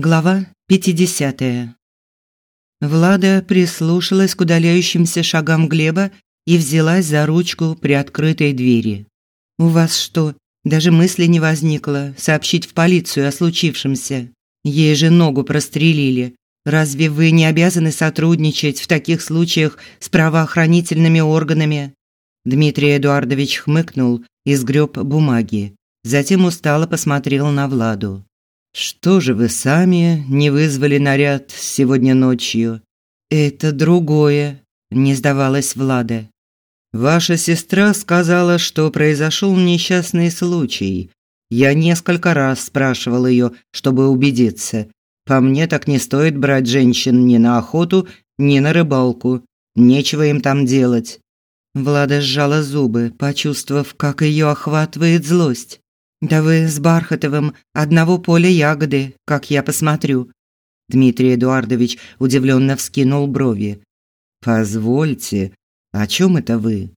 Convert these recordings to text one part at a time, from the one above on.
Глава 50. Влада прислушалась к удаляющимся шагам Глеба и взялась за ручку при открытой двери. «У вас что, даже мысли не возникло сообщить в полицию о случившемся? Ей же ногу прострелили. Разве вы не обязаны сотрудничать в таких случаях с правоохранительными органами?» Дмитрий Эдуардович хмыкнул и сгреб бумаги. Затем устало посмотрел на Владу. Что же вы сами не вызвали наряд сегодня ночью? Это другое, не сдавалась Влада. Ваша сестра сказала, что произошел несчастный случай. Я несколько раз спрашивал ее, чтобы убедиться. По мне так не стоит брать женщин ни на охоту, ни на рыбалку. Нечего им там делать. Влада сжала зубы, почувствовав, как ее охватывает злость. Да вы с Бархатовым одного поля ягоды, как я посмотрю. Дмитрий Эдуардович удивленно вскинул брови. Позвольте, о чем это вы?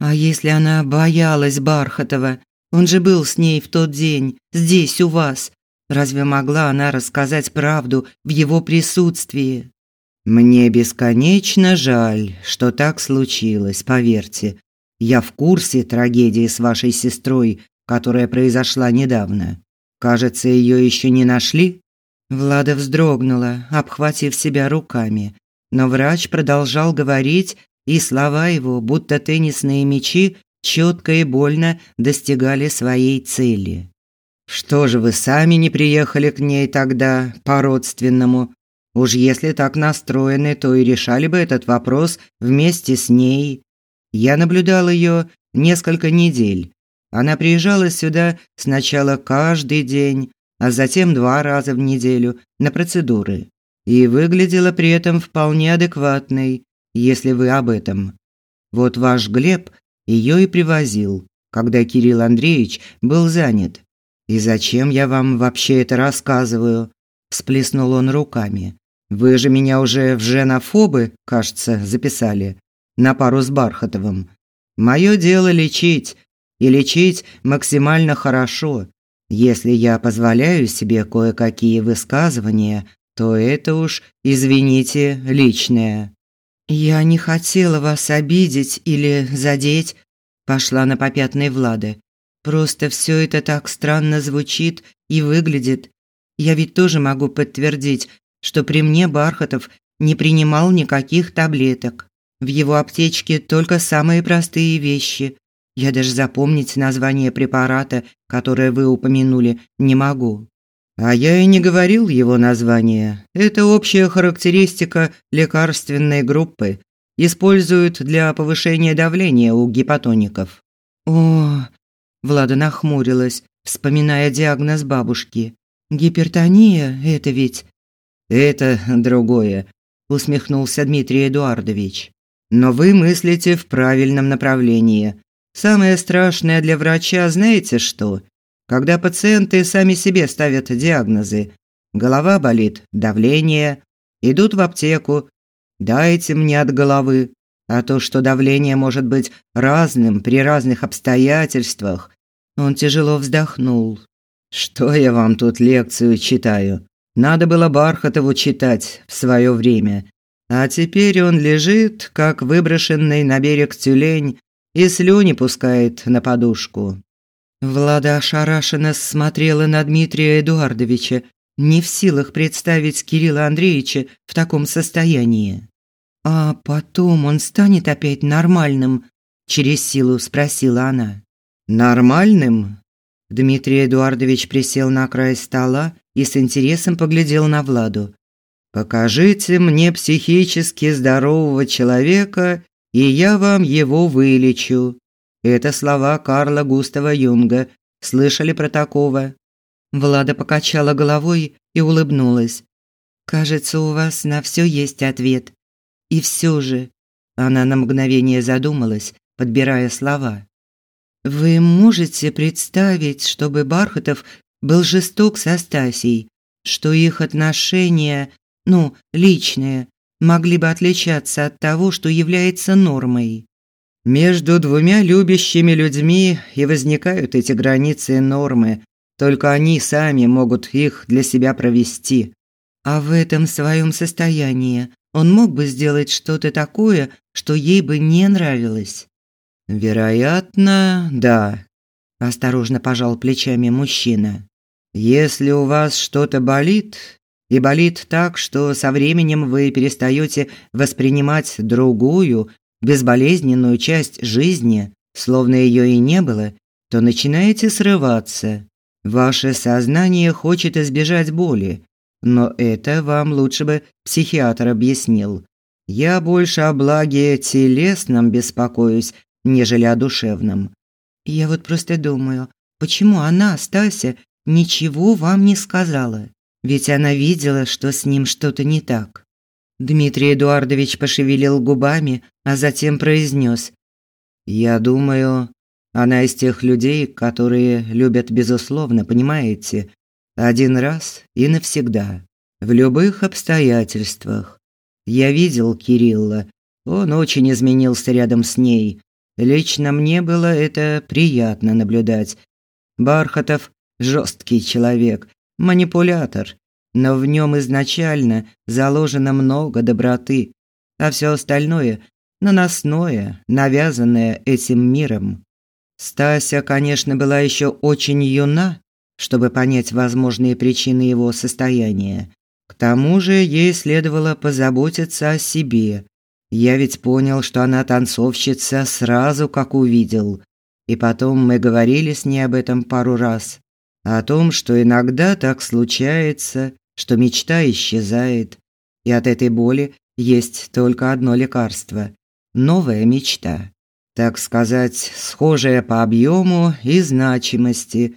А если она боялась Бархатова? Он же был с ней в тот день, здесь у вас. Разве могла она рассказать правду в его присутствии? Мне бесконечно жаль, что так случилось, поверьте. Я в курсе трагедии с вашей сестрой которая произошла недавно. Кажется, ее еще не нашли. Влада вздрогнула, обхватив себя руками, но врач продолжал говорить, и слова его, будто теннисные мячи, четко и больно достигали своей цели. Что же вы сами не приехали к ней тогда по-родственному? Уж если так настроены, то и решали бы этот вопрос вместе с ней. Я наблюдал ее несколько недель она приезжала сюда сначала каждый день, а затем два раза в неделю на процедуры. И выглядела при этом вполне адекватной, если вы об этом. Вот ваш Глеб ее и привозил, когда Кирилл Андреевич был занят. И зачем я вам вообще это рассказываю? всплеснул он руками. Вы же меня уже в женофобы, кажется, записали на пару с Бархатовым. Мое дело лечить, и лечить максимально хорошо. Если я позволяю себе кое-какие высказывания, то это уж, извините, личное. Я не хотела вас обидеть или задеть, пошла на попятный Влада. Просто все это так странно звучит и выглядит. Я ведь тоже могу подтвердить, что при мне Бархатов не принимал никаких таблеток. В его аптечке только самые простые вещи: я даже запомнить название препарата, которое вы упомянули, не могу. А я и не говорил его название. Это общая характеристика лекарственной группы. Используют для повышения давления у гипотоников. О, Влада нахмурилась, вспоминая диагноз бабушки. Гипертония это ведь это другое, усмехнулся Дмитрий Эдуардович. Но вы мыслите в правильном направлении. Самое страшное для врача, знаете что? Когда пациенты сами себе ставят диагнозы. Голова болит, давление, идут в аптеку. Дайте мне от головы. А то, что давление может быть разным при разных обстоятельствах. Он тяжело вздохнул. Что я вам тут лекцию читаю? Надо было Бархатову читать в свое время. А теперь он лежит, как выброшенный на берег тюлень, и слюни пускает на подушку. Влада ошарашенно смотрела на Дмитрия Эдуардовича, не в силах представить Кирилла Андреевича в таком состоянии. А потом он станет опять нормальным, через силу спросила она. Нормальным? Дмитрий Эдуардович присел на край стола и с интересом поглядел на Владу. Покажите мне психически здорового человека, и я вам его вылечу. Это слова Карла Густава Юнга. Слышали про такого? Влада покачала головой и улыбнулась. Кажется, у вас на все есть ответ. И все же, она на мгновение задумалась, подбирая слова. Вы можете представить, чтобы Бархатов был жесток со Стасей, что их отношения, ну, личные, могли бы отличаться от того, что является нормой. Между двумя любящими людьми и возникают эти границы и нормы, только они сами могут их для себя провести, А в этом своем состоянии он мог бы сделать что-то такое, что ей бы не нравилось. Вероятно, да, осторожно пожал плечами мужчина. Если у вас что-то болит, и болит так, что со временем вы перестаете воспринимать другую, безболезненную часть жизни, словно ее и не было, то начинаете срываться. Ваше сознание хочет избежать боли, но это вам лучше бы психиатр объяснил. Я больше о благе телесном беспокоюсь, нежели о душевном. Я вот просто думаю, почему она, Стася, ничего вам не сказала? Ведь она видела, что с ним что-то не так. Дмитрий Эдуардович пошевелил губами, а затем произнес: "Я думаю, она из тех людей, которые любят безусловно, понимаете, один раз и навсегда, в любых обстоятельствах. Я видел Кирилла. Он очень изменился рядом с ней. Лично мне было это приятно наблюдать. Бархатов жесткий человек, манипулятор, но в нем изначально заложено много доброты, а все остальное наносное, навязанное этим миром. Стася, конечно, была еще очень юна, чтобы понять возможные причины его состояния. К тому же ей следовало позаботиться о себе. Я ведь понял, что она танцовщица сразу, как увидел. И потом мы говорили с ней об этом пару раз. О том, что иногда так случается, что мечта исчезает. И от этой боли есть только одно лекарство – новая мечта. Так сказать, схожая по объему и значимости,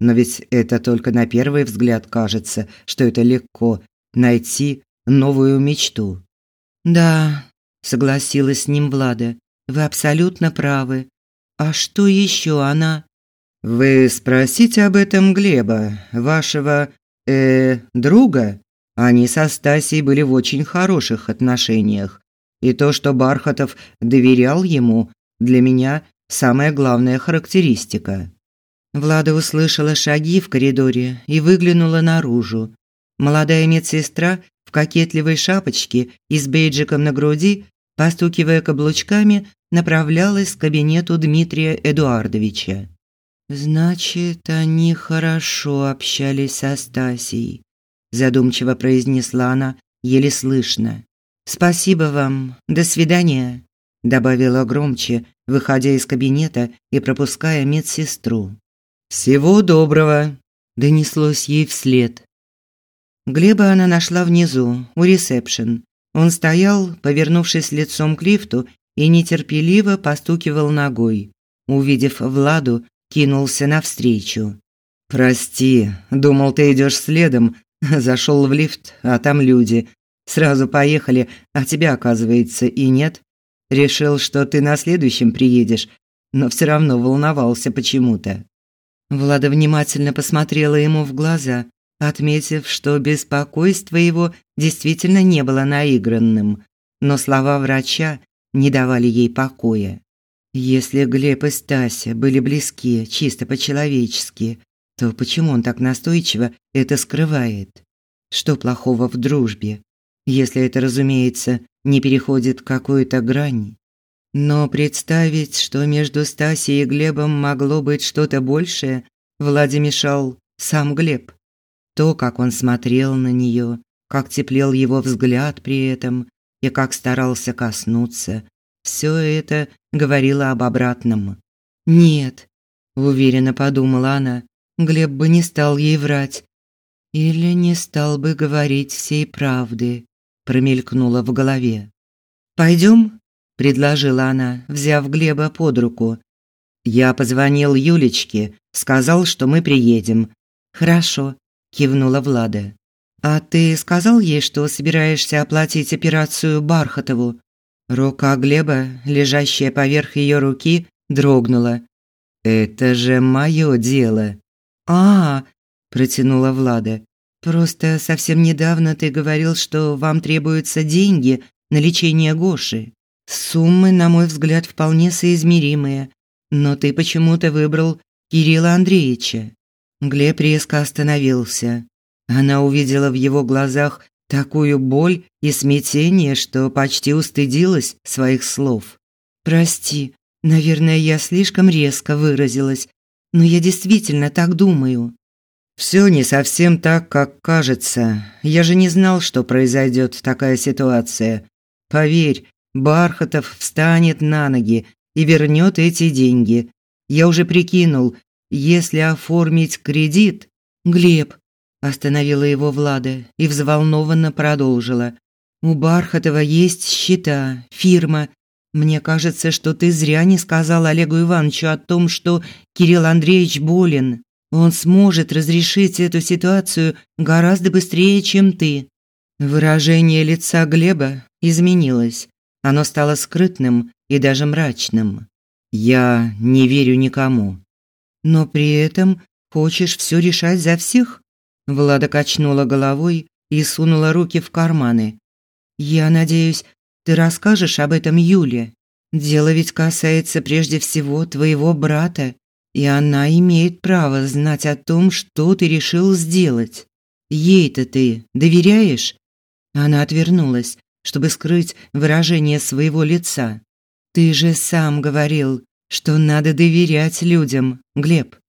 но ведь это только на первый взгляд кажется, что это легко найти новую мечту. Да, согласилась с ним Влада. Вы абсолютно правы. А что еще она? Вы спросите об этом Глеба, вашего э друга. Они со Стасей были в очень хороших отношениях. И то, что Бархатов доверял ему, для меня самая главная характеристика. Влада услышала шаги в коридоре и выглянула наружу. Молодая медсестра в кокетливой шапочке и с бейджиком на груди, постукивая каблучками, направлялась к кабинету Дмитрия Эдуардовича. Значит, они хорошо общались со Стасией, задумчиво произнесла она, еле слышно. Спасибо вам. До свидания, добавила громче, выходя из кабинета и пропуская медсестру. «Всего доброго!» – донеслось ей вслед. Глеба она нашла внизу, у ресепшн. Он стоял, повернувшись лицом к лифту, и нетерпеливо постукивал ногой. Увидев Владу, кинулся навстречу. «Прости, думал, ты идешь следом. Зашел в лифт, а там люди. Сразу поехали, а тебя, оказывается, и нет. Решил, что ты на следующем приедешь, но все равно волновался почему-то». Влада внимательно посмотрела ему в глаза, отметив, что беспокойство его действительно не было наигранным, но слова врача не давали ей покоя. Если Глеб и Стася были близки чисто по-человечески, то почему он так настойчиво это скрывает? Что плохого в дружбе, если это, разумеется, не переходит какую-то грань? Но представить, что между Стасией и Глебом могло быть что-то большее, Владе мешал сам Глеб. То, как он смотрел на нее, как теплел его взгляд при этом и как старался коснуться, все это говорило об обратном. «Нет», – уверенно подумала она, – Глеб бы не стал ей врать. Или не стал бы говорить всей правды, промелькнуло в голове. «Пойдем?» предложила она, взяв Глеба под руку. Я позвонил Юлечке, сказал, что мы приедем. Хорошо, кивнула Влада. А ты сказал ей, что собираешься оплатить операцию Бархатову? Рука Глеба, лежащая поверх ее руки, дрогнула. Это же мое дело. А, протянула Влада. Просто совсем недавно ты говорил, что вам требуются деньги на лечение Гоши. Суммы, на мой взгляд, вполне соизмеримые, но ты почему-то выбрал Кирилла Андреевича. Глеб резко остановился. Она увидела в его глазах такую боль и смятение, что почти устыдилась своих слов. Прости, наверное, я слишком резко выразилась, но я действительно так думаю. Все не совсем так, как кажется. Я же не знал, что произойдет такая ситуация. Поверь, Бархатов встанет на ноги и вернет эти деньги. Я уже прикинул, если оформить кредит, Глеб остановила его Влада и взволнованно продолжила: У Бархатова есть счета, фирма. Мне кажется, что ты зря не сказал Олегу Ивановичу о том, что Кирилл Андреевич болен. Он сможет разрешить эту ситуацию гораздо быстрее, чем ты. Выражение лица Глеба изменилось. Оно стало скрытным и даже мрачным. Я не верю никому. Но при этом хочешь все решать за всех? Влада качнула головой и сунула руки в карманы. Я надеюсь, ты расскажешь об этом Юле. Дело ведь касается прежде всего твоего брата и она имеет право знать о том, что ты решил сделать. Ей-то ты доверяешь? Она отвернулась, чтобы скрыть выражение своего лица. Ты же сам говорил, что надо доверять людям, Глеб.